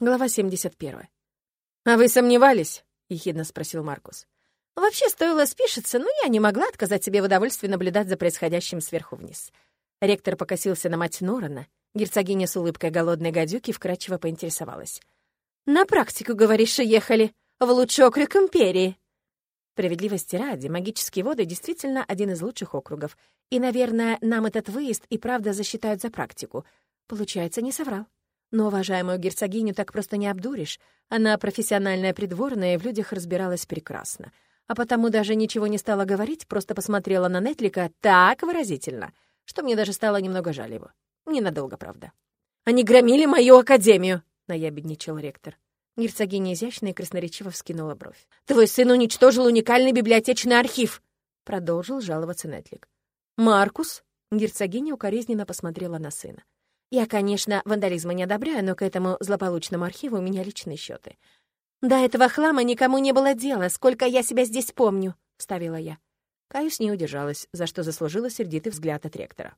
Глава 71. «А вы сомневались?» — ехидно спросил Маркус. «Вообще стоило спишиться, но я не могла отказать себе в удовольствии наблюдать за происходящим сверху вниз». Ректор покосился на мать Норана. Герцогиня с улыбкой голодной гадюки вкрадчиво поинтересовалась. «На практику, говоришь, ехали? В лучший округ Империи?» Справедливости ради, магические воды действительно один из лучших округов. И, наверное, нам этот выезд и правда засчитают за практику. Получается, не соврал. Но уважаемую герцогиню так просто не обдуришь. Она профессиональная придворная и в людях разбиралась прекрасно. А потому даже ничего не стала говорить, просто посмотрела на Нетлика так выразительно, что мне даже стало немного жаль его. Ненадолго, правда. «Они громили мою академию!» — наябедничал ректор. Герцогиня изящно и красноречиво вскинула бровь. «Твой сын уничтожил уникальный библиотечный архив!» — продолжил жаловаться Нетлик. «Маркус?» — герцогиня укоризненно посмотрела на сына. Я, конечно, вандализма не одобряю, но к этому злополучному архиву у меня личные счеты. «До этого хлама никому не было дела, сколько я себя здесь помню», — вставила я. Каюсь не удержалась, за что заслужила сердитый взгляд от ректора.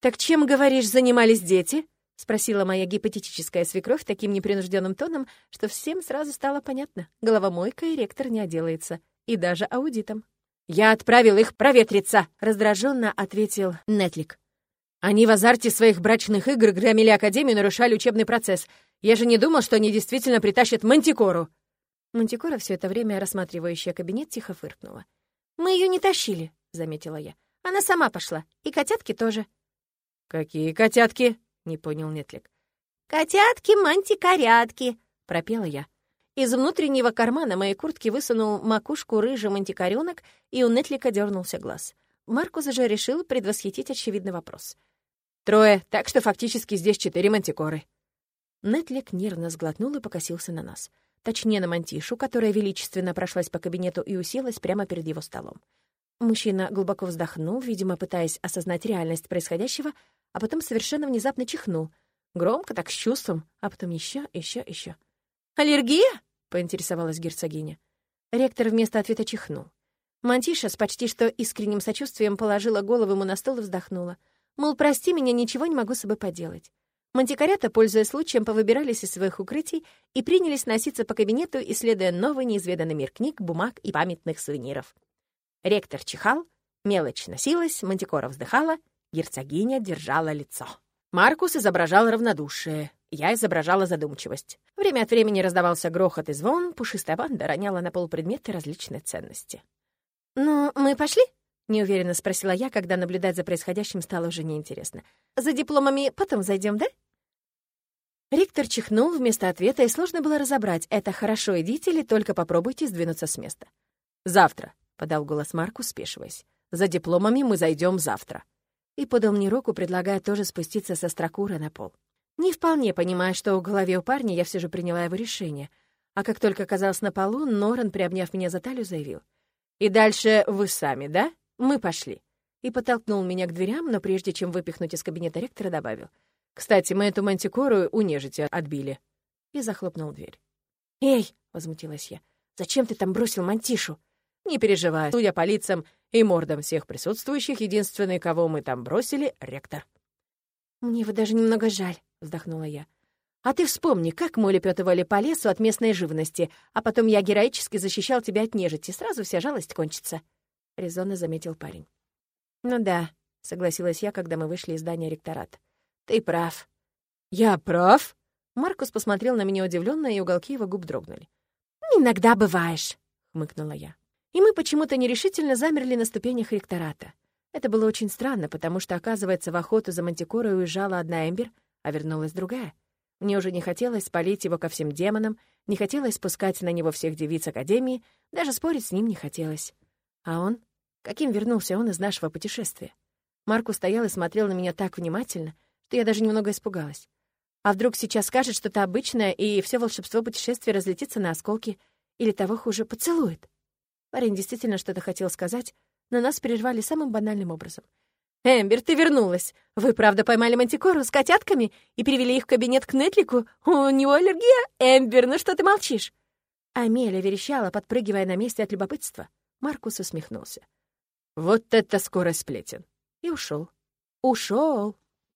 «Так чем, говоришь, занимались дети?» — спросила моя гипотетическая свекровь таким непринужденным тоном, что всем сразу стало понятно. Головомойка и ректор не отделается, и даже аудитом. «Я отправил их проветриться», — раздраженно ответил Нетлик. Они в азарте своих брачных игр громили Академию нарушали учебный процесс. Я же не думал, что они действительно притащат Мантикору». Мантикора, все это время рассматривающая кабинет, тихо фыркнула. «Мы ее не тащили», — заметила я. «Она сама пошла. И котятки тоже». «Какие котятки?» — не понял Нетлик. «Котятки-мантикорятки», — пропела я. Из внутреннего кармана моей куртки высунул макушку рыжий мантикорёнок, и у Нетлика дернулся глаз. Маркус же решил предвосхитить очевидный вопрос — Трое, так что фактически здесь четыре мантикоры». Нетлик нервно сглотнул и покосился на нас. Точнее, на мантишу, которая величественно прошлась по кабинету и уселась прямо перед его столом. Мужчина глубоко вздохнул, видимо, пытаясь осознать реальность происходящего, а потом совершенно внезапно чихнул. Громко, так с чувством, а потом еще, еще, еще. «Аллергия?» — поинтересовалась герцогиня. Ректор вместо ответа чихнул. Мантиша с почти что искренним сочувствием положила голову ему на стол и вздохнула. Мол, прости меня, ничего не могу с собой поделать. Мантикорята, пользуясь случаем, повыбирались из своих укрытий и принялись носиться по кабинету, исследуя новый неизведанный мир книг, бумаг и памятных сувениров. Ректор чихал, мелочь носилась, мантикора вздыхала, герцогиня держала лицо. Маркус изображал равнодушие, я изображала задумчивость. Время от времени раздавался грохот и звон, пушистая банда роняла на пол предметы различной ценности. «Ну, мы пошли?» Неуверенно спросила я, когда наблюдать за происходящим стало уже неинтересно. «За дипломами потом зайдем, да?» Ректор чихнул вместо ответа, и сложно было разобрать, это хорошо идите или только попробуйте сдвинуться с места. «Завтра», — подал голос Марку, спешиваясь. «За дипломами мы зайдем завтра». И подал мне руку, предлагая тоже спуститься со строкуры на пол. Не вполне понимая, что в голове у парня, я все же приняла его решение. А как только оказалась на полу, Норан, приобняв меня за талию, заявил. «И дальше вы сами, да?» Мы пошли. И подтолкнул меня к дверям, но прежде чем выпихнуть из кабинета ректора, добавил. «Кстати, мы эту мантикору у нежити отбили». И захлопнул дверь. «Эй!» — возмутилась я. «Зачем ты там бросил мантишу?» «Не переживай, судя по лицам и мордам всех присутствующих, единственный, кого мы там бросили — ректор». «Мне его даже немного жаль», — вздохнула я. «А ты вспомни, как мы улепетывали по лесу от местной живности, а потом я героически защищал тебя от нежити, сразу вся жалость кончится». — резонно заметил парень. «Ну да», — согласилась я, когда мы вышли из здания ректората. «Ты прав». «Я прав?» Маркус посмотрел на меня удивленно, и уголки его губ дрогнули. «Иногда бываешь», — хмыкнула я. И мы почему-то нерешительно замерли на ступенях ректората. Это было очень странно, потому что, оказывается, в охоту за мантикорой уезжала одна Эмбер, а вернулась другая. Мне уже не хотелось спалить его ко всем демонам, не хотелось спускать на него всех девиц Академии, даже спорить с ним не хотелось. А он? Каким вернулся он из нашего путешествия? Марку стоял и смотрел на меня так внимательно, что я даже немного испугалась. А вдруг сейчас скажет что-то обычное, и все волшебство путешествия разлетится на осколки, или того хуже, поцелует? Парень действительно что-то хотел сказать, но нас прервали самым банальным образом. «Эмбер, ты вернулась! Вы правда поймали мантикору с котятками и перевели их в кабинет к Нетлику? У него аллергия? Эмбер, ну что ты молчишь?» Амелия верещала, подпрыгивая на месте от любопытства. Маркус усмехнулся. «Вот это скорость сплетен!» И ушел. Ушел.